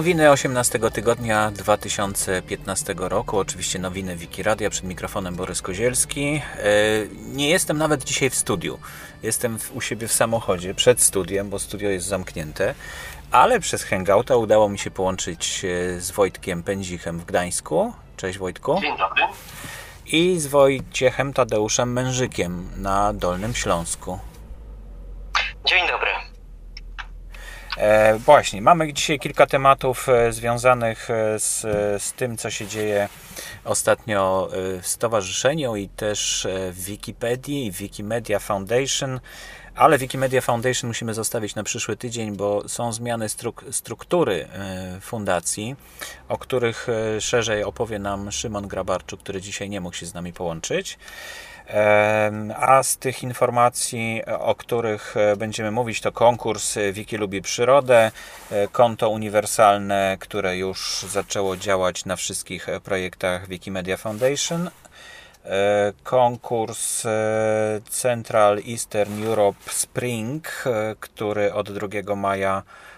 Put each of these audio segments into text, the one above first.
Nowiny 18 tygodnia 2015 roku, oczywiście nowiny Wikiradia, przed mikrofonem Borys Kozielski. E, nie jestem nawet dzisiaj w studiu. Jestem u siebie w samochodzie, przed studiem, bo studio jest zamknięte, ale przez Hangouta udało mi się połączyć z Wojtkiem Pędzichem w Gdańsku. Cześć Wojtku. Dzień dobry. I z Wojciechem Tadeuszem Mężykiem na Dolnym Śląsku. Dzień dobry. E, właśnie, mamy dzisiaj kilka tematów e, związanych e, z, z tym, co się dzieje ostatnio w stowarzyszeniu i też w Wikipedii i Wikimedia Foundation. Ale Wikimedia Foundation musimy zostawić na przyszły tydzień, bo są zmiany struk struktury fundacji, o których szerzej opowie nam Szymon Grabarczuk, który dzisiaj nie mógł się z nami połączyć. A z tych informacji, o których e, będziemy mówić, to konkurs Wiki lubi przyrodę, e, konto uniwersalne, które już zaczęło działać na wszystkich e, projektach Wikimedia Foundation, konkurs Central Eastern Europe Spring, który od 2 maja E,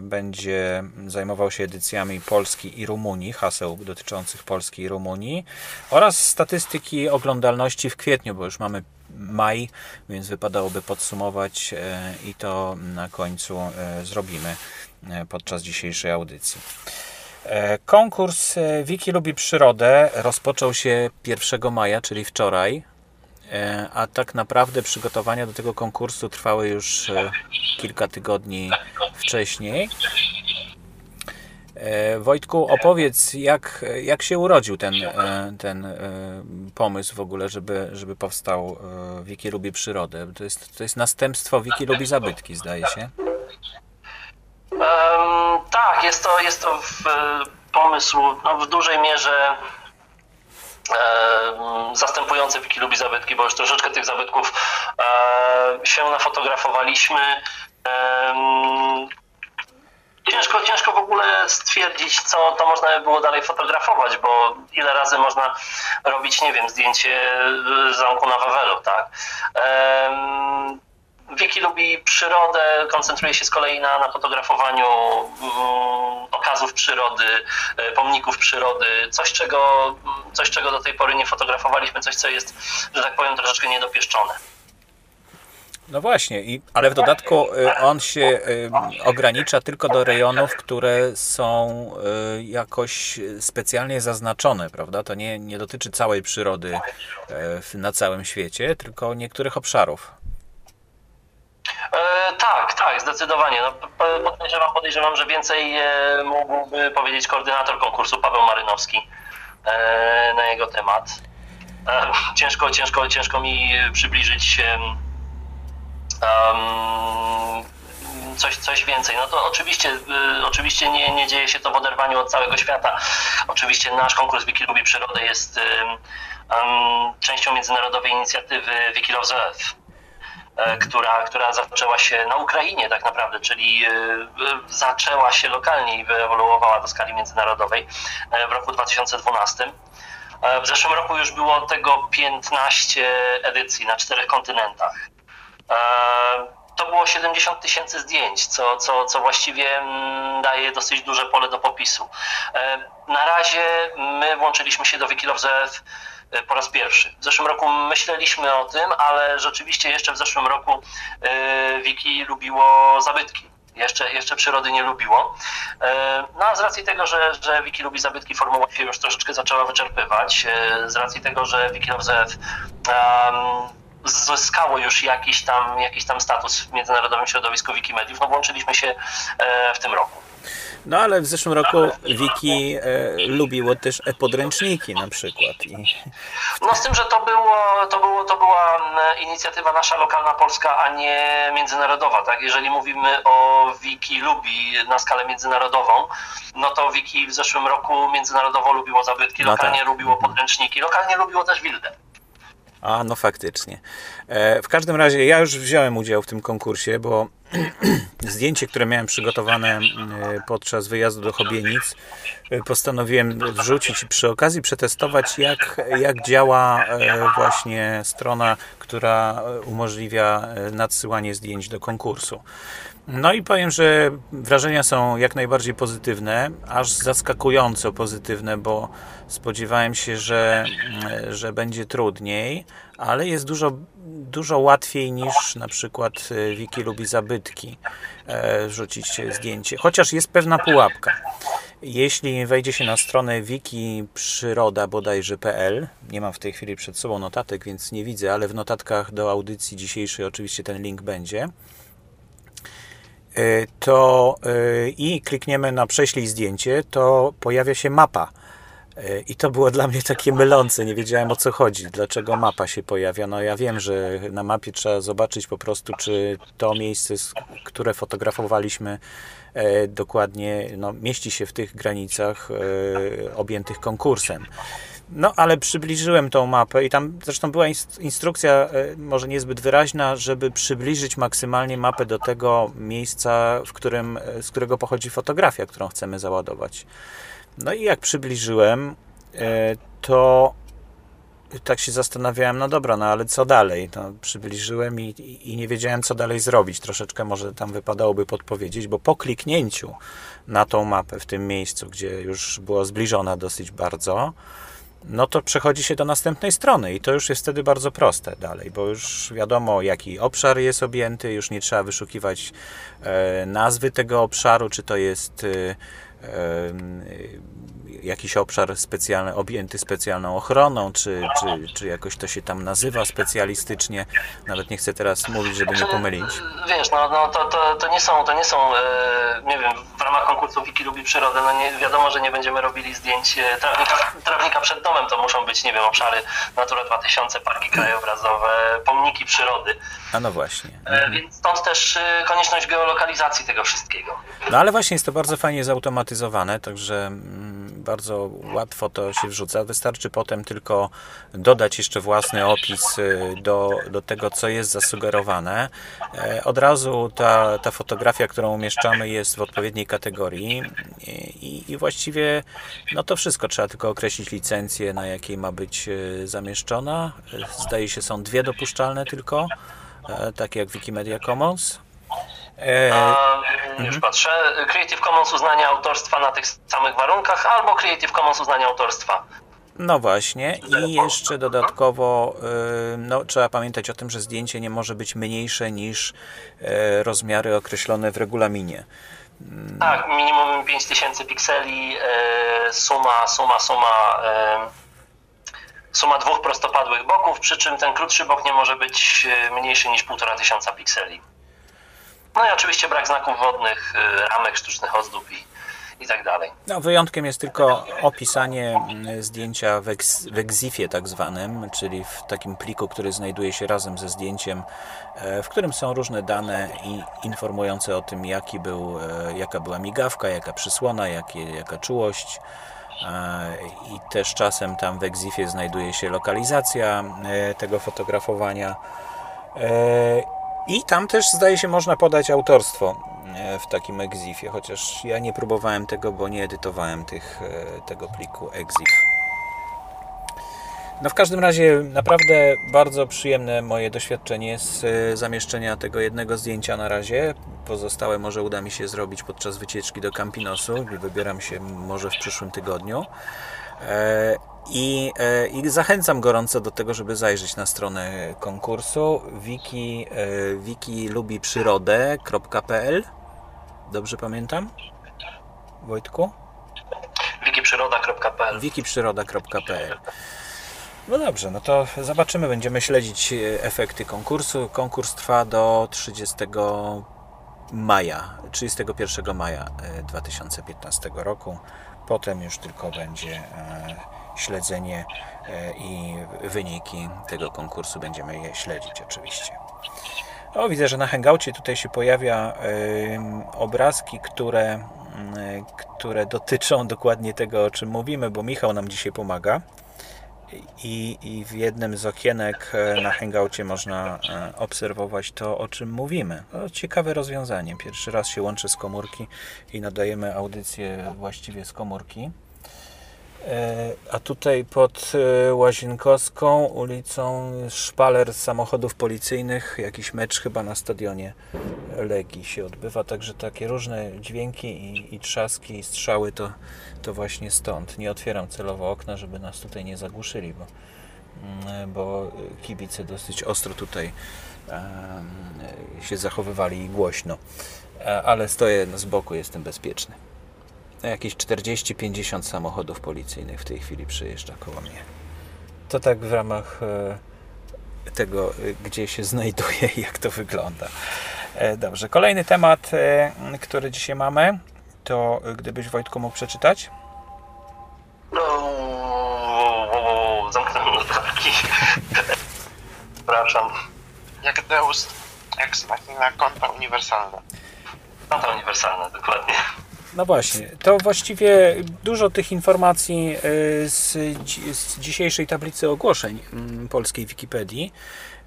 będzie zajmował się edycjami Polski i Rumunii, haseł dotyczących Polski i Rumunii oraz statystyki oglądalności w kwietniu, bo już mamy maj, więc wypadałoby podsumować e, i to na końcu e, zrobimy podczas dzisiejszej audycji. Konkurs Wiki lubi przyrodę rozpoczął się 1 maja, czyli wczoraj. E, a tak naprawdę przygotowania do tego konkursu trwały już e, kilka tygodni wcześniej. E, Wojtku, opowiedz, jak, jak się urodził ten, ten pomysł w ogóle, żeby, żeby powstał Wiki Lubi Przyrodę? To jest, to jest następstwo Wiki Lubi Zabytki, zdaje się. Um, tak, jest to, jest to w, pomysł no, w dużej mierze zastępujące Wiki lubi zabytki, bo już troszeczkę tych zabytków się nafotografowaliśmy. Ciężko, ciężko w ogóle stwierdzić, co to można by było dalej fotografować, bo ile razy można robić, nie wiem, zdjęcie zamku na Wawelu, tak? Wiki lubi przyrodę, koncentruje się z kolei na, na fotografowaniu mm, okazów przyrody, e, pomników przyrody, coś czego, coś czego do tej pory nie fotografowaliśmy, coś co jest, że tak powiem, troszeczkę niedopieszczone. No właśnie, i, ale w dodatku e, on się e, ogranicza tylko do rejonów, które są jakoś specjalnie zaznaczone, prawda? To nie, nie dotyczy całej przyrody na całym świecie, tylko niektórych obszarów. E, tak, tak, zdecydowanie. No, podejrzewam, podejrzewam, że więcej e, mógłby powiedzieć koordynator konkursu Paweł Marynowski e, na jego temat. E, ciężko, ciężko, ciężko mi przybliżyć um, coś, coś więcej. No to oczywiście, y, oczywiście nie, nie dzieje się to w oderwaniu od całego świata. Oczywiście nasz konkurs Wiki Lubi Przyrodę jest um, częścią międzynarodowej inicjatywy Wiki Loves Earth E, która, która zaczęła się na Ukrainie tak naprawdę, czyli e, zaczęła się lokalnie i wyewoluowała do skali międzynarodowej e, w roku 2012. W zeszłym roku już było tego 15 edycji na czterech kontynentach. To było 70 tysięcy zdjęć, co, co, co właściwie mm, daje dosyć duże pole do popisu. Na razie my włączyliśmy się do Wikilove E, po raz pierwszy. W zeszłym roku myśleliśmy o tym, ale rzeczywiście jeszcze w zeszłym roku e, Wiki lubiło zabytki. Jeszcze, jeszcze przyrody nie lubiło. E, no a z racji tego, że, że Wiki lubi zabytki, formuła się już troszeczkę zaczęła wyczerpywać. Z racji tego, że Wiki ZF um, zyskało już jakiś tam, jakiś tam status w międzynarodowym środowisku Wikimediów, no włączyliśmy się w tym roku. No ale w zeszłym roku Wiki e, lubiło też e-podręczniki na przykład. I... No z tym, że to, było, to, było, to była inicjatywa nasza lokalna polska, a nie międzynarodowa. Tak? Jeżeli mówimy o Wiki lubi na skalę międzynarodową, no to Wiki w zeszłym roku międzynarodowo lubiło zabytki, no lokalnie tak. lubiło podręczniki, lokalnie lubiło też wildę. A, no faktycznie. E, w każdym razie ja już wziąłem udział w tym konkursie, bo zdjęcie, które miałem przygotowane podczas wyjazdu do Chobienic, postanowiłem wrzucić i przy okazji przetestować, jak, jak działa właśnie strona, która umożliwia nadsyłanie zdjęć do konkursu. No i powiem, że wrażenia są jak najbardziej pozytywne, aż zaskakująco pozytywne, bo spodziewałem się, że, że będzie trudniej, ale jest dużo, dużo łatwiej niż na przykład e, Wiki lubi zabytki e, wrzucić zdjęcie. Chociaż jest pewna pułapka. Jeśli wejdzie się na stronę wiki przyroda bodajże.pl, nie mam w tej chwili przed sobą notatek, więc nie widzę, ale w notatkach do audycji dzisiejszej oczywiście ten link będzie E, to i klikniemy na prześlij zdjęcie, to pojawia się mapa. E, I to było dla mnie takie mylące, nie wiedziałem o co chodzi, dlaczego mapa się pojawia. No ja wiem, że na mapie trzeba zobaczyć po prostu, czy to miejsce, które fotografowaliśmy, dokładnie no, mieści się w tych granicach objętych konkursem. No, ale przybliżyłem tą mapę i tam zresztą była instrukcja, e, może niezbyt wyraźna, żeby przybliżyć maksymalnie mapę do tego miejsca, w którym, e, z którego pochodzi fotografia, którą chcemy załadować. No i jak przybliżyłem, e, to tak się zastanawiałem, no dobra, no ale co dalej? No, przybliżyłem i, i nie wiedziałem, co dalej zrobić. Troszeczkę może tam wypadałoby podpowiedzieć, bo po kliknięciu na tą mapę w tym miejscu, gdzie już była zbliżona dosyć bardzo, no to przechodzi się do następnej strony i to już jest wtedy bardzo proste dalej, bo już wiadomo jaki obszar jest objęty, już nie trzeba wyszukiwać e, nazwy tego obszaru, czy to jest e, jakiś obszar specjalny, objęty specjalną ochroną, czy, czy, czy jakoś to się tam nazywa specjalistycznie. Nawet nie chcę teraz mówić, żeby nie pomylić. Wiesz, no, no to, to, to nie są, to nie są e, nie wiem, w ramach konkursu Wiki lubi przyrodę, no nie, wiadomo, że nie będziemy robili zdjęć e, trawnika, trawnika przed domem, to muszą być, nie wiem, obszary Natura 2000, parki krajobrazowe, pomniki przyrody. A no właśnie. Mhm. Więc stąd też konieczność geolokalizacji tego wszystkiego. No ale właśnie jest to bardzo fajnie zautomatyzowane, także mm, bardzo łatwo to się wrzuca. Wystarczy potem tylko dodać jeszcze własny opis y, do, do tego, co jest zasugerowane. E, od razu ta, ta fotografia, którą umieszczamy, jest w odpowiedniej kategorii i, i właściwie no to wszystko. Trzeba tylko określić licencję, na jakiej ma być y, zamieszczona. Zdaje się, są dwie dopuszczalne tylko, e, takie jak Wikimedia Commons. E, już mhm. patrzę. Creative Commons uznanie autorstwa na tych samych warunkach albo Creative Commons uznanie autorstwa. No właśnie i jeszcze dodatkowo y, no, trzeba pamiętać o tym, że zdjęcie nie może być mniejsze niż e, rozmiary określone w regulaminie. Mm. Tak, minimum 5000 pikseli, e, suma, suma, suma suma dwóch prostopadłych boków, przy czym ten krótszy bok nie może być mniejszy niż 1500 pikseli. No i oczywiście brak znaków wodnych, y, ramek, sztucznych ozdób i, i tak dalej. No, wyjątkiem jest tylko opisanie mm, zdjęcia w, ex, tak zwanym, czyli w takim pliku, który znajduje się razem ze zdjęciem, e, w którym są różne dane informujące o tym, jaki był, e, jaka była migawka, jaka przysłona, jakie, jaka czułość. E, I też czasem tam w EXIF-ie znajduje się lokalizacja tego fotografowania. I tam też zdaje się można podać autorstwo e, w takim EXIFie, chociaż ja nie próbowałem tego, bo nie edytowałem tych, e, tego pliku EXIF. No w każdym razie naprawdę bardzo przyjemne moje doświadczenie z e, zamieszczenia tego jednego zdjęcia na razie. Pozostałe może uda mi się zrobić podczas wycieczki do Campinosu. Wybieram się może w przyszłym tygodniu. I, e, I, zachęcam gorąco do tego, żeby zajrzeć na stronę konkursu wiki, e, wiki lubi przyrodę.pl Dobrze pamiętam? Wojtku? wikiprzyroda.pl wikiprzyroda.pl No dobrze, no to zobaczymy, będziemy śledzić e, efekty konkursu. Konkurs trwa do 30 maja, 31 maja 2015 roku. Potem już tylko będzie śledzenie e, i wyniki tego konkursu będziemy je śledzić oczywiście. O, widzę, że na Hangoucie tutaj się pojawia obrazki, które, które dotyczą dokładnie tego, o czym mówimy, bo Michał nam dzisiaj pomaga. i, i w jednym z okienek e, na Hangoucie można e, obserwować to, o czym mówimy. To ciekawe rozwiązanie. Pierwszy raz się łączy z komórki i nadajemy audycję właściwie z komórki. E, a tutaj pod Łazienkowską ulicą szpaler samochodów policyjnych, jakiś mecz chyba na stadionie Legii się odbywa, także takie różne dźwięki i, i trzaski i strzały to, to właśnie stąd. Nie otwieram celowo okna, żeby nas tutaj nie zagłuszyli, bo, mm, bo kibice dosyć ostro tutaj się zachowywali głośno. E, ale stoję z boku, jestem bezpieczny. No, jakieś 40-50 samochodów policyjnych w tej chwili przejeżdża koło mnie. To tak w ramach e, tego, e, gdzie się znajduję i jak to wygląda. Dobrze, kolejny temat, który dzisiaj mamy, to gdybyś Wojtku mógł przeczytać? No, zamknąłem notatki. Przepraszam. Jak Deus Ex Machina konta uniwersalne. Konta uniwersalne, dokładnie. No właśnie, to właściwie dużo tych informacji y, z, z dzisiejszej tablicy ogłoszeń mm, polskiej Wikipedii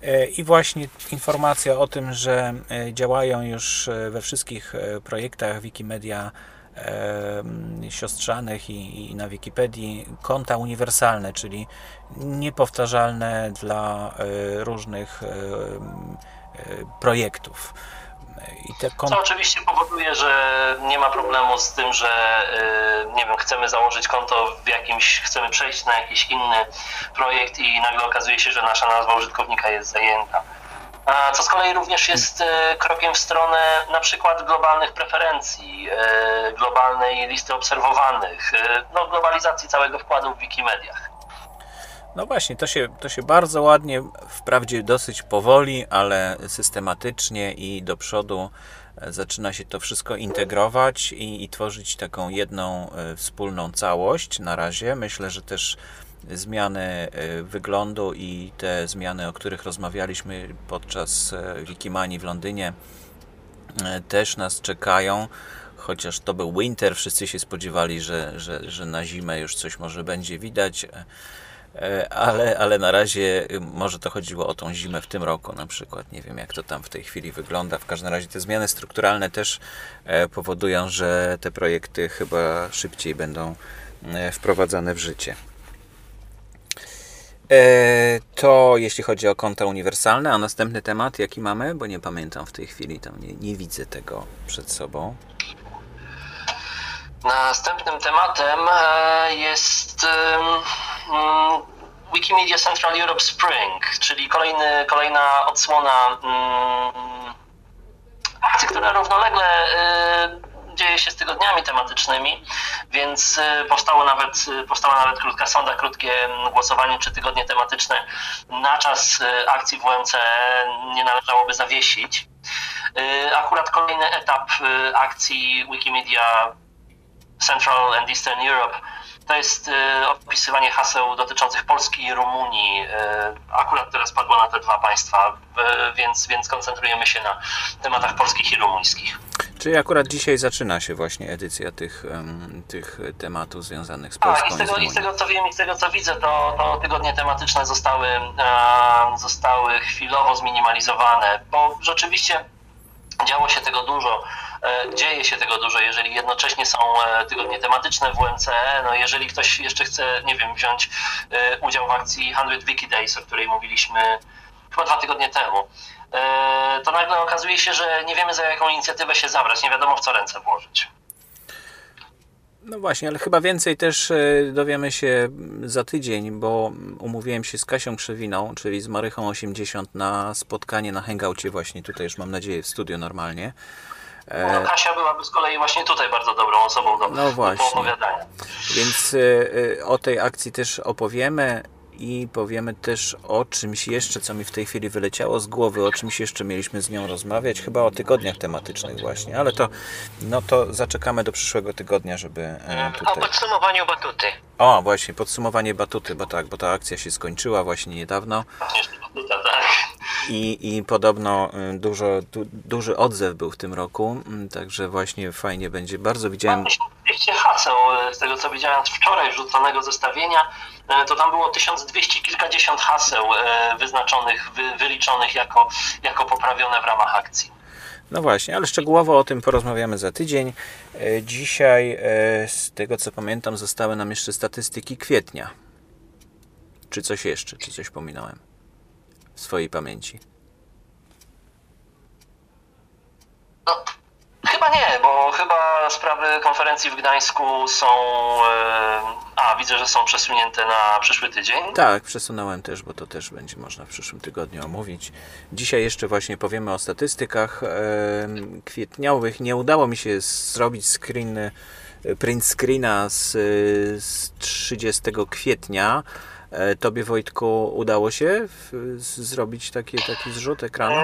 y, i właśnie informacja o tym, że y, działają już we wszystkich projektach Wikimedia siostrzanych i, i, na Wikipedii konta uniwersalne, czyli niepowtarzalne dla różnych projektów. I te oczywiście powoduje, że nie ma problemu z tym, że yy, nie wiem, chcemy założyć konto w jakimś, chcemy przejść na jakiś inny projekt i nagle okazuje się, że nasza nazwa użytkownika jest zajęta. Co z kolei również jest yy, krokiem w stronę na przykład globalnych preferencji, yy, globalnej listy obserwowanych, no, globalizacji całego wkładu w Wikimediach. No właśnie, to się, to się bardzo ładnie, wprawdzie dosyć powoli, ale systematycznie i do przodu e, zaczyna się to wszystko integrować i, i tworzyć taką jedną e, wspólną całość na razie. Myślę, że też zmiany e, wyglądu i te zmiany, o których rozmawialiśmy podczas Wikimanii w Londynie, też nas czekają. Chociaż to był winter, wszyscy się spodziewali, że, że, że na zimę już coś może będzie widać. E, ale, ale na razie y, może to chodziło o tą zimę w tym roku na przykład. Nie wiem, jak to tam w tej chwili wygląda. W każdym razie te zmiany strukturalne też e, powodują, że te projekty chyba szybciej będą e, wprowadzane w życie. To jeśli chodzi o konta uniwersalne, a następny temat, jaki mamy, bo nie pamiętam w tej chwili, tam nie, nie widzę tego przed sobą. Następnym tematem jest Mm, Wikimedia Central Europe Spring, czyli kolejny, kolejna odsłona mm, akcji, która równolegle y, dzieje się z tygodniami tematycznymi, więc y, powstało nawet, powstała nawet krótka sonda, krótkie głosowanie, czy tygodnie tematyczne na czas akcji WMC nie należałoby zawiesić. Akurat kolejny etap akcji Wikimedia Central and Eastern Europe to jest e, opisywanie haseł dotyczących Polski i Rumunii. E, akurat teraz padło na te dwa państwa, więc, więc koncentrujemy się na tematach polskich i rumuńskich. Czyli akurat dzisiaj zaczyna się właśnie edycja tych, tych tematów związanych z Polską tak, i z, tego, i, z tego co wiem i z tego co widzę, to, to tygodnie tematyczne zostały, zostały chwilowo zminimalizowane, bo rzeczywiście działo się tego dużo dzieje się tego dużo, jeżeli jednocześnie są e, tygodnie tematyczne w UMC, no jeżeli ktoś jeszcze chce, nie wiem, wziąć e, udział w akcji 100 Wiki Days, o której mówiliśmy chyba dwa tygodnie temu, to nagle okazuje się, że nie wiemy za jaką inicjatywę się zabrać, nie wiadomo w co ręce włożyć. No właśnie, ale chyba więcej też dowiemy się za tydzień, bo umówiłem się z Kasią Krzewiną, czyli z Marychą 80 na spotkanie na Hangoucie właśnie tutaj już mam nadzieję w studio normalnie. No, Kasia byłaby z kolei właśnie tutaj bardzo dobrą osobą do, no właśnie. do opowiadania. Więc y, y, o tej akcji też opowiemy i powiemy też o czymś jeszcze, co mi w tej chwili wyleciało z głowy, o czymś jeszcze mieliśmy z nią rozmawiać, chyba o tygodniach tematycznych właśnie, ale to, no to zaczekamy do przyszłego tygodnia, żeby e, tutaj... O podsumowaniu batuty. O, właśnie, podsumowanie batuty, bo tak, bo ta akcja się skończyła właśnie niedawno. Tak. I, i podobno y, dużo, du, duży odzew był w tym roku, mm, także właśnie fajnie będzie. Bardzo widziałem. 1200 haseł, e, z tego co widziałem wczoraj wrzuconego zestawienia, to tam było 1200 kilkadziesiąt haseł e, wyznaczonych, wy, wyliczonych jako, jako poprawione w ramach akcji. No właśnie, ale szczegółowo o tym porozmawiamy za tydzień. E, Dzisiaj, e, z tego co pamiętam, zostały nam jeszcze statystyki kwietnia. Czy coś jeszcze, czy coś pominąłem w swojej pamięci? No, chyba nie, bo chyba sprawy konferencji w Gdańsku są. E, a, widzę, że są przesunięte na przyszły tydzień. Tak, przesunąłem też, bo to też będzie można w przyszłym tygodniu omówić. Dzisiaj jeszcze właśnie powiemy o statystykach e, kwietniowych. Nie udało mi się zrobić screen, e, print screena z, z 30 kwietnia. Tobie Wojtku udało się w, z, zrobić taki, taki zrzut ekranu?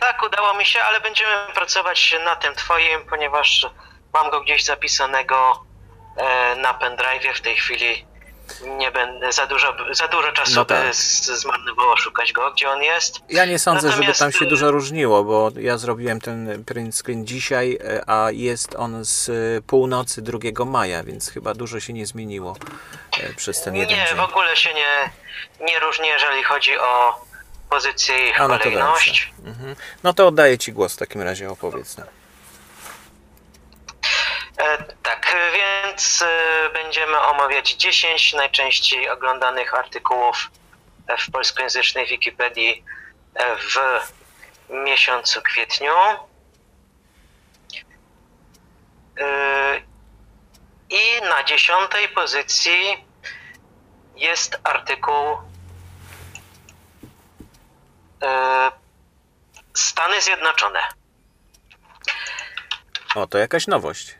Tak, udało mi się, ale będziemy pracować na tym twoim, ponieważ mam go gdzieś zapisanego e, na pendrive w tej chwili. Nie będę za dużo, za dużo czasu No tak. zmarnowało szukać go, gdzie on jest. Ja nie sądzę, żeby Natomiast, tam się y- dużo różniło, bo ja zrobiłem ten print screen dzisiaj, e, a jest on z e, północy 2 maja, więc chyba dużo się nie zmieniło przez ten jeden Nie, dzień. w ogóle się nie, nie różni, jeżeli chodzi o pozycję i A, no to kolejność. Mhm. No to oddaję Ci głos w takim razie, opowiedz nam. E, tak, więc e, będziemy omawiać 10 najczęściej oglądanych artykułów e, w polskojęzycznej Wikipedii w miesiącu kwietniu. I na dziesiątej pozycji jest artykuł Stany Zjednoczone. O, to jakaś nowość.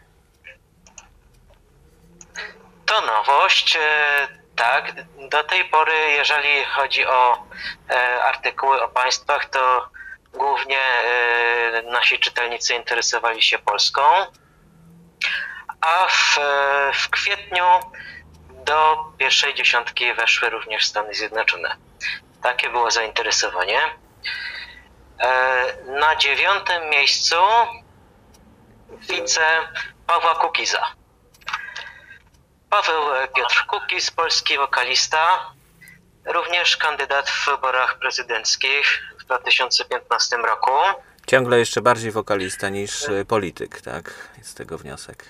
To nowość. e, Tak, do tej pory, jeżeli chodzi o e, artykuły o państwach, to głównie e, nasi czytelnicy interesowali się Polską. A w, e, w kwietniu do pierwszej dziesiątki weszły również Stany Zjednoczone. Takie było zainteresowanie. E, Na dziewiątym miejscu widzę Pawła Kukiza. Paweł Piotr Kukiz, polski wokalista, również kandydat w wyborach prezydenckich w 2015 roku. Ciągle jeszcze bardziej wokalista niż e, polityk, tak? Z tego wniosek.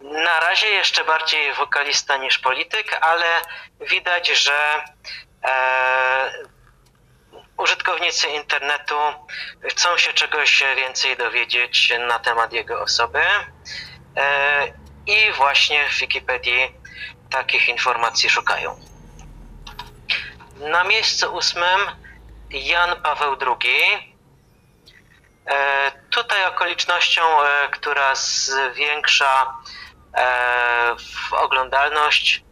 Na razie jeszcze bardziej wokalista niż polityk, ale widać, że użytkownicy internetu chcą się czegoś więcej dowiedzieć na temat jego osoby. E, I właśnie w Wikipedii takich informacji szukają. Na miejscu ósmym Jan Paweł II. E, Tutaj okolicznością, e, która zwiększa e, oglądalność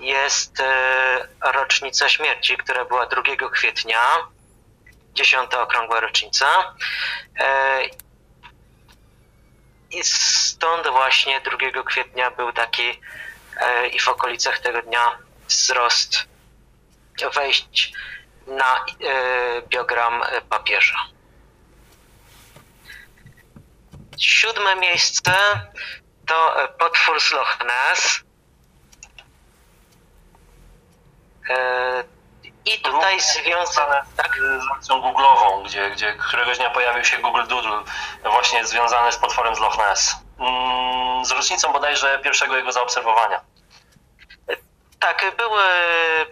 jest e, rocznica śmierci, która była 2 kwietnia, dziesiąta okrągła rocznica. E, I stąd właśnie 2 kwietnia był taki e, i w okolicach tego dnia wzrost wejść na biogram papieża. Siódme miejsce to potwór z Loch Ness. E, I tutaj związane. Tak? z akcją Google'ową, gdzie, gdzie któregoś dnia pojawił się Google Doodle, właśnie związany z potworem z Loch Ness. Mm, Z rocznicą bodajże pierwszego jego zaobserwowania. Tak, były,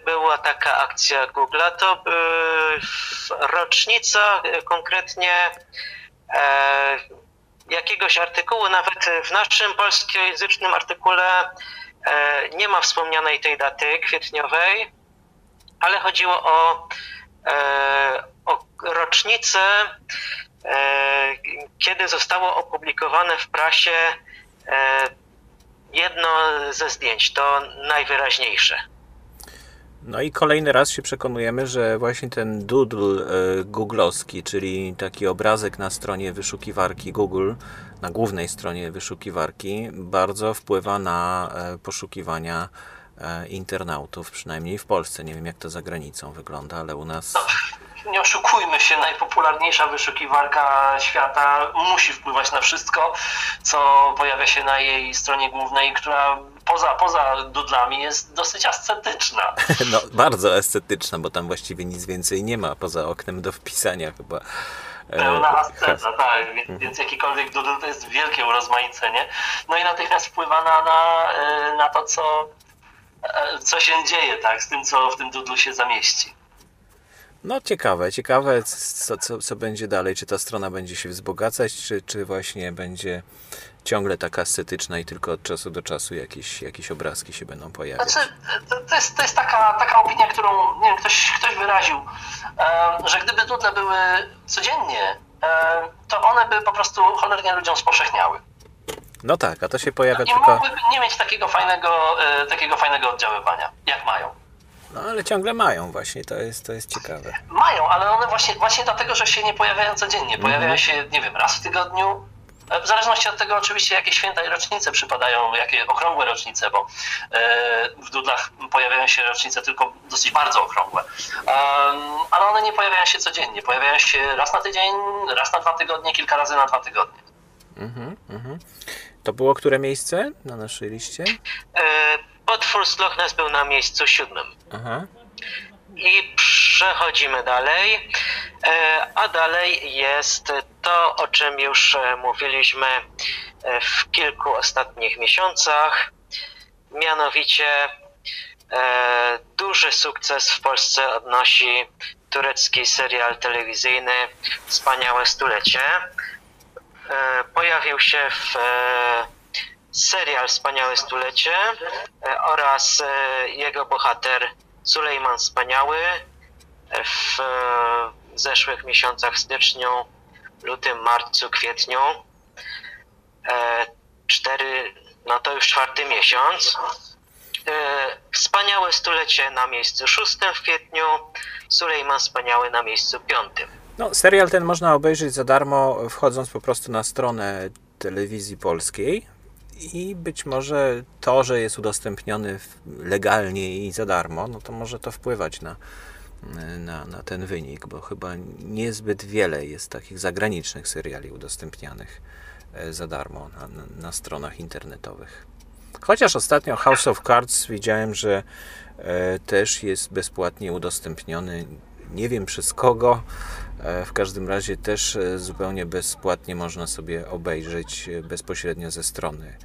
była taka akcja Google'a. To e, rocznica e, konkretnie e, jakiegoś artykułu, nawet w naszym polskojęzycznym artykule e, nie ma wspomnianej tej daty kwietniowej, ale chodziło o, e, o rocznicę, e, kiedy zostało opublikowane w prasie e, jedno ze zdjęć, to najwyraźniejsze. No i kolejny raz się przekonujemy, że właśnie ten doodle googlowski, czyli taki obrazek na stronie wyszukiwarki Google, na głównej stronie wyszukiwarki, bardzo wpływa na poszukiwania internautów, przynajmniej w Polsce. Nie wiem, jak to za granicą wygląda, ale u nas nie oszukujmy się, najpopularniejsza wyszukiwarka świata musi wpływać na wszystko, co pojawia się na jej stronie głównej, która poza, poza dudlami jest dosyć ascetyczna. No, bardzo estetyczna, bo tam właściwie nic więcej nie ma poza oknem do wpisania chyba. E, Pełna asceta, tak, więc, więc jakikolwiek doodle to jest wielkie urozmaicenie. No i natychmiast wpływa na, na, e, na to, co, e, co się dzieje, tak, z tym, co w tym doodle się zamieści. No ciekawe, ciekawe co, co, co będzie dalej, czy ta strona będzie się wzbogacać, czy, czy właśnie będzie ciągle taka estetyczna i tylko od czasu do czasu jakieś, jakieś obrazki się będą pojawiać. Znaczy, to, to, jest, to jest taka, taka opinia, którą nie wiem, ktoś, ktoś wyraził, że gdyby doodle były codziennie, to one by po prostu cholernie ludziom spowszechniały. No tak, a to się pojawia tylko... mogłyby nie mieć takiego fajnego, e, takiego fajnego oddziaływania, jak mają. No ale ciągle mają właśnie, to jest, to jest ciekawe. Mają, ale one właśnie, właśnie dlatego, że się nie pojawiają codziennie. Pojawiają się, nie wiem, raz w tygodniu. E, W zależności od tego oczywiście, jakie święta i rocznice przypadają, jakie okrągłe rocznice, bo e, w dudlach pojawiają się rocznice tylko dosyć bardzo okrągłe. Ale one nie pojawiają się codziennie. Pojawiają się raz na tydzień, raz na dwa tygodnie, kilka razy na dwa tygodnie. Mhm, mhm. To było które miejsce na naszej liście? E, Potwór z Loch Ness był na miejscu siódmym. Aha. I przechodzimy dalej. E, A dalej jest to, o czym już e, mówiliśmy e, w kilku ostatnich miesiącach. Mianowicie e, duży sukces w Polsce odnosi turecki serial telewizyjny Wspaniałe Stulecie. E, Pojawił się w e, serial Wspaniałe Stulecie e, oraz jego bohater Sulejman Wspaniały w zeszłych miesiącach styczniu, lutym, marcu, kwietniu. Cztery, no to już czwarty miesiąc. Wspaniałe Stulecie na miejscu szóstym w kwietniu, Sulejman Wspaniały na miejscu piątym. No, serial ten można obejrzeć za darmo, wchodząc po prostu na stronę telewizji polskiej. I być może to, że jest udostępniony legalnie i za darmo, no to może to wpływać na, na, na ten wynik, bo chyba niezbyt wiele jest takich zagranicznych seriali udostępnianych e, za darmo na, na, na stronach internetowych. Chociaż ostatnio House of Cards widziałem, że e, też jest bezpłatnie udostępniony. Nie wiem przez kogo. E, w każdym razie też e, zupełnie bezpłatnie można sobie obejrzeć e, bezpośrednio ze strony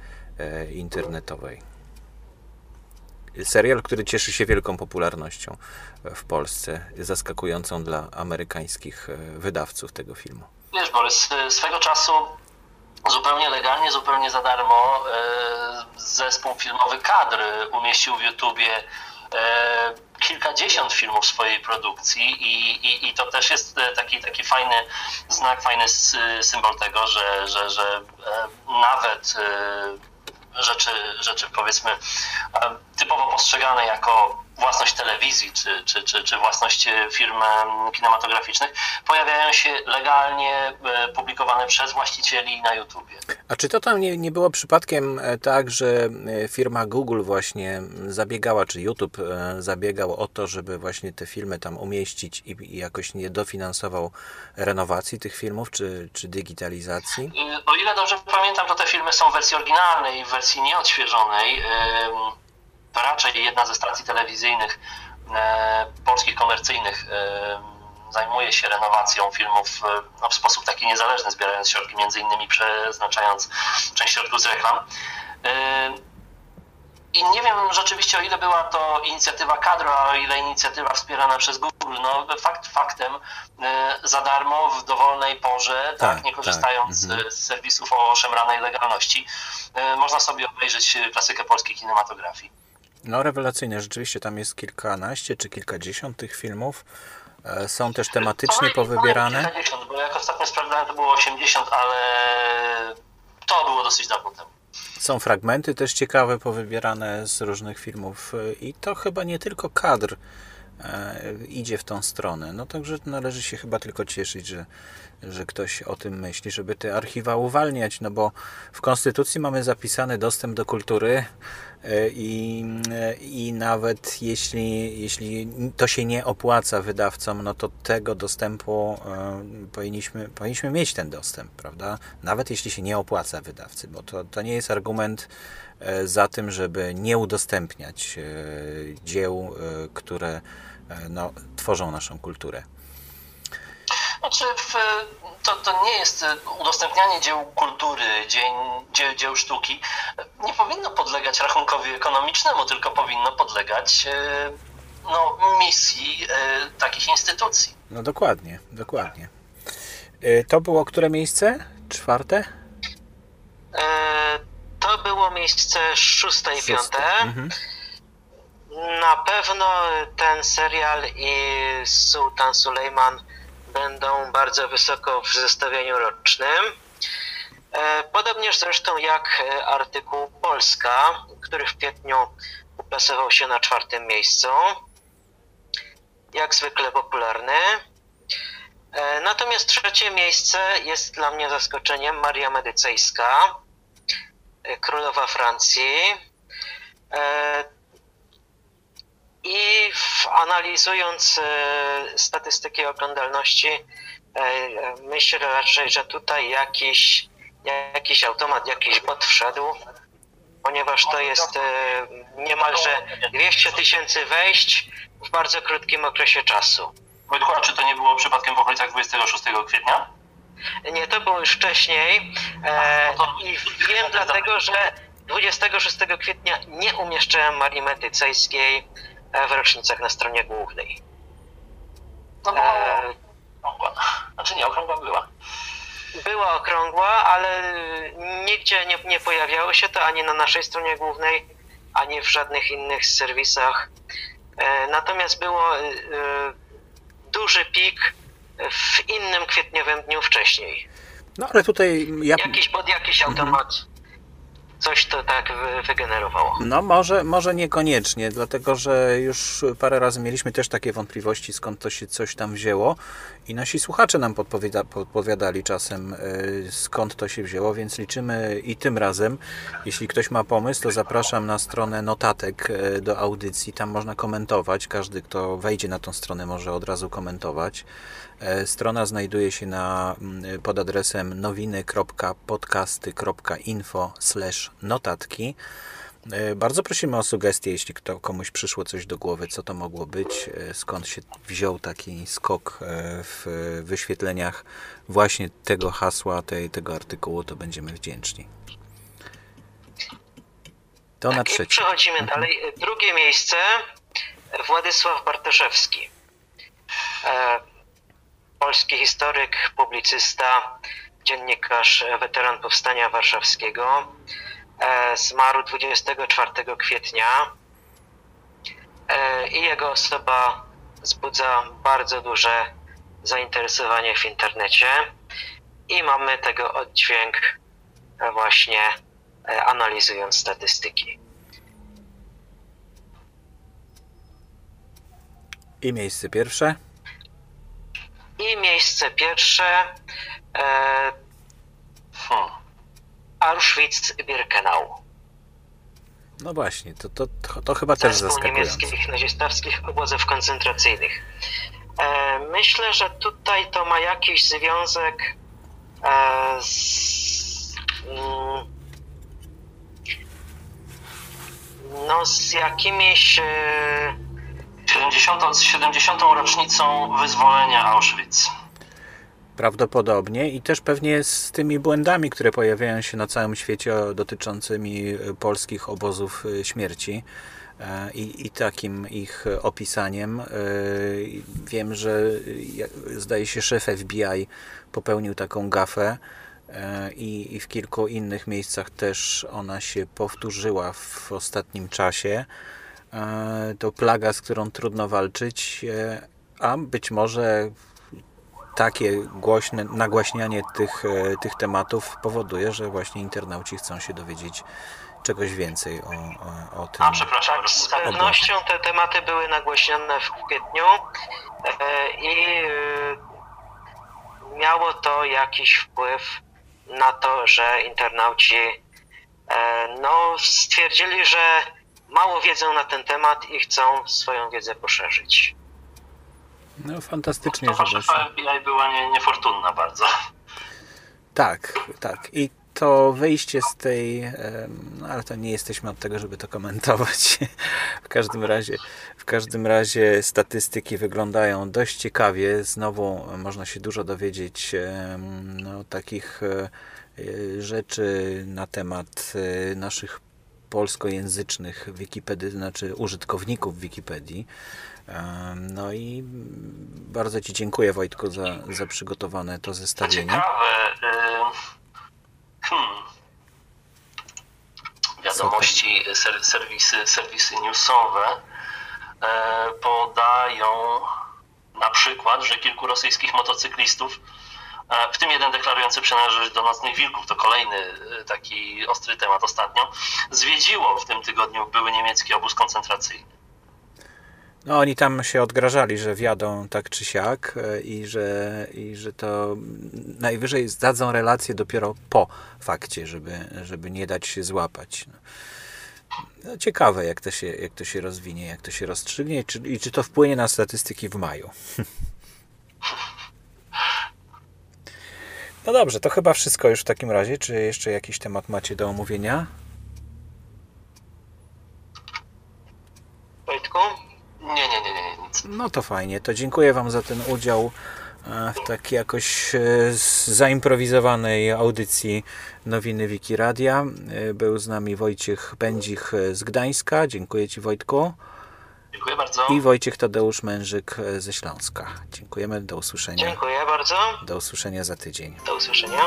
internetowej. Serial, który cieszy się wielką popularnością w Polsce, zaskakującą dla amerykańskich wydawców tego filmu. Wiesz, Borys, swego czasu zupełnie legalnie, zupełnie za darmo zespół filmowy Kadr umieścił w YouTubie kilkadziesiąt filmów swojej produkcji i, i, i to też jest e, taki, taki fajny znak, fajny symbol tego, że, że, że e, nawet e, rzeczy, rzeczy powiedzmy e, typowo postrzegane jako własność telewizji czy, czy, czy, czy własność e, firm em, kinematograficznych pojawiają się legalnie e, publikowane przez właścicieli na YouTubie. A czy to tam nie, nie było przypadkiem e, tak, że e, firma Google właśnie zabiegała, czy YouTube e, zabiegał o to, żeby właśnie te filmy tam umieścić i, i jakoś nie dofinansował renowacji tych filmów, czy, czy digitalizacji? O ile dobrze pamiętam, to te filmy są w wersji oryginalnej, w wersji nieodświeżonej. Ym, To raczej jedna ze stacji telewizyjnych e, polskich komercyjnych em, zajmuje się renowacją filmów e, no, w sposób taki niezależny, zbierając środki, między innymi przeznaczając część środków z reklam. I nie wiem rzeczywiście, o ile była to inicjatywa kadra, a o ile inicjatywa wspierana przez Google. No, fakt faktem, e, za darmo, w dowolnej porze, tak, Tak, nie tak, korzystając e, z serwisów o szemranej legalności, e, można sobie obejrzeć e, klasykę polskiej kinematografii. No rewelacyjne, rzeczywiście tam jest kilkanaście czy kilkadziesiąt tych filmów. E, Są też tematycznie najmniej powybierane. Kilkadziesiąt, bo jak ostatnio sprawdzałem, to było 80, ale to było dosyć dawno temu. Są fragmenty też ciekawe powybierane z różnych filmów e, i to chyba nie tylko kadr idzie w tą stronę. No także należy się chyba tylko cieszyć, że, że ktoś o tym myśli, żeby te archiwa uwalniać, no bo w Konstytucji mamy zapisany dostęp do kultury e, i, e, i nawet jeśli, jeśli to się nie opłaca wydawcom, no to tego dostępu e, powinniśmy, powinniśmy mieć ten dostęp, prawda? Nawet jeśli się nie opłaca wydawcy, bo to, to nie jest argument za tym, żeby nie udostępniać dzieł, które no, tworzą naszą kulturę. Znaczy, w, to, to nie jest udostępnianie dzieł kultury, dzień, dzieł, dzieł sztuki, nie powinno podlegać rachunkowi ekonomicznemu, tylko powinno podlegać e, no, misji e, takich instytucji. No dokładnie, dokładnie. E, to było które miejsce? Czwarte? to było miejsce szóste i piąte. Mhm. Na pewno ten serial i Sultan Sulejman będą bardzo wysoko w zestawieniu rocznym. E, podobnież zresztą jak e, artykuł Polska, który w kwietniu uplasował się na czwartym miejscu. Jak zwykle popularny. E, natomiast trzecie miejsce jest dla mnie zaskoczeniem Maria Medycejska, królowa Francji. I analizując e, statystyki oglądalności, e, myślę raczej, że tutaj jakiś, jakiś automat, jakiś bot wszedł, ponieważ to jest e, niemalże 200 tysięcy wejść w bardzo krótkim okresie czasu. Wojtku, czy to nie było przypadkiem w okolicach 26 kwietnia? Nie, to było już wcześniej no i wiem dlatego, że 26 kwietnia nie umieszczałem Marii Medycejskiej E, w rocznicach na stronie głównej. No bo e... okrągła. Znaczy nie, okrągła była. Była okrągła, ale nigdzie nie, nie pojawiało się to ani na naszej stronie głównej, ani w żadnych innych serwisach. E, natomiast było e, duży pik w innym kwietniowym dniu wcześniej. No ale tutaj ja... Jakiś pod jakiś automat. Coś to tak wygenerowało. No może, może niekoniecznie, dlatego że już parę razy mieliśmy też takie wątpliwości, skąd to się coś tam wzięło i nasi słuchacze nam podpowiada, podpowiadali czasem, e, skąd to się wzięło, więc liczymy i tym razem. Jeśli ktoś ma pomysł, to zapraszam na stronę notatek e, do audycji, tam można komentować, każdy kto wejdzie na tą stronę może od razu komentować. E, strona znajduje się na, mm, pod adresem nowiny.podcasty.info notatki. E, bardzo prosimy o sugestie, jeśli kto, komuś przyszło coś do głowy, co to mogło być, e, skąd się wziął taki skok w wyświetleniach właśnie tego hasła, tej, tego artykułu, to będziemy wdzięczni. To tak, na trzecie. Przechodzimy mhm. dalej. Drugie miejsce Władysław Bartoszewski polski historyk, publicysta, dziennikarz, weteran Powstania Warszawskiego. E, zmarł 24 kwietnia e, i jego osoba wzbudza bardzo duże zainteresowanie w internecie i mamy tego oddźwięk właśnie e, analizując statystyki. I miejsce pierwsze. I miejsce pierwsze e, hmm, Auschwitz-Birkenau. No właśnie, to, to, to, to chyba też zaskakujące. niemieckich nazistowskich obozów koncentracyjnych. E, myślę, że tutaj to ma jakiś związek e, z, mm, no, z jakimiś e, 70, 70. rocznicą wyzwolenia Auschwitz. Prawdopodobnie i też pewnie z tymi błędami, które pojawiają się na całym świecie dotyczącymi e, polskich obozów e, śmierci e, i, i takim ich opisaniem. Wiem, że zdaje się szef FBI popełnił taką gafę i, i w kilku innych miejscach też ona się powtórzyła w ostatnim czasie. To plaga, z którą trudno walczyć, a być może takie głośne, nagłaśnianie tych, e, tych tematów powoduje, że właśnie internauci chcą się dowiedzieć czegoś więcej o, o, o tym. A przepraszam, tak, z pewnością te tematy były nagłośnione w kwietniu i miało to jakiś wpływ na to, że internauci e, no, stwierdzili, że mało wiedzą na ten temat i chcą swoją wiedzę poszerzyć. No fantastycznie, To że. FBI była nie, niefortunna bardzo. Tak, tak. I to wyjście z tej, no ale to nie jesteśmy od tego, żeby to komentować. W każdym razie, w każdym razie statystyki wyglądają dość ciekawie. Znowu można się dużo dowiedzieć no, takich e, rzeczy na temat e, naszych polskojęzycznych Wikipedii, znaczy użytkowników Wikipedii. Em, No i bardzo Ci dziękuję Wojtku za, za przygotowane to zestawienie. ciekawe, y, hmm, wiadomości, ser, serwisy, serwisy newsowe e, podają na przykład, że kilku rosyjskich motocyklistów, e, w tym jeden deklarujący przynależność do nocnych wilków, to kolejny e, taki ostry temat ostatnio, zwiedziło w tym tygodniu były niemiecki obóz koncentracyjny. No oni tam się odgrażali, że wjadą tak czy siak e, i że, i że to najwyżej zdadzą relację dopiero po fakcie, żeby, żeby nie dać się złapać. No. No, ciekawe, jak to, się, jak to się rozwinie, jak to się rozstrzygnie czy, i czy to wpłynie na statystyki w maju. No dobrze, to chyba wszystko już w takim razie. Czy jeszcze jakiś temat macie do omówienia? Wojtku? Nie, nie, nie, nie, nic. No to fajnie, to dziękuję Wam za ten udział e, w takiej jakoś e, zaimprowizowanej audycji Nowiny Wiki Radia. E, Był z nami Wojciech Będzich z Gdańska, dziękuję Ci Wojtku. Dziękuję bardzo. I Wojciech Tadeusz Mężyk e, ze Śląska. Dziękujemy, do usłyszenia. Dziękuję bardzo. Do usłyszenia za tydzień. Do usłyszenia.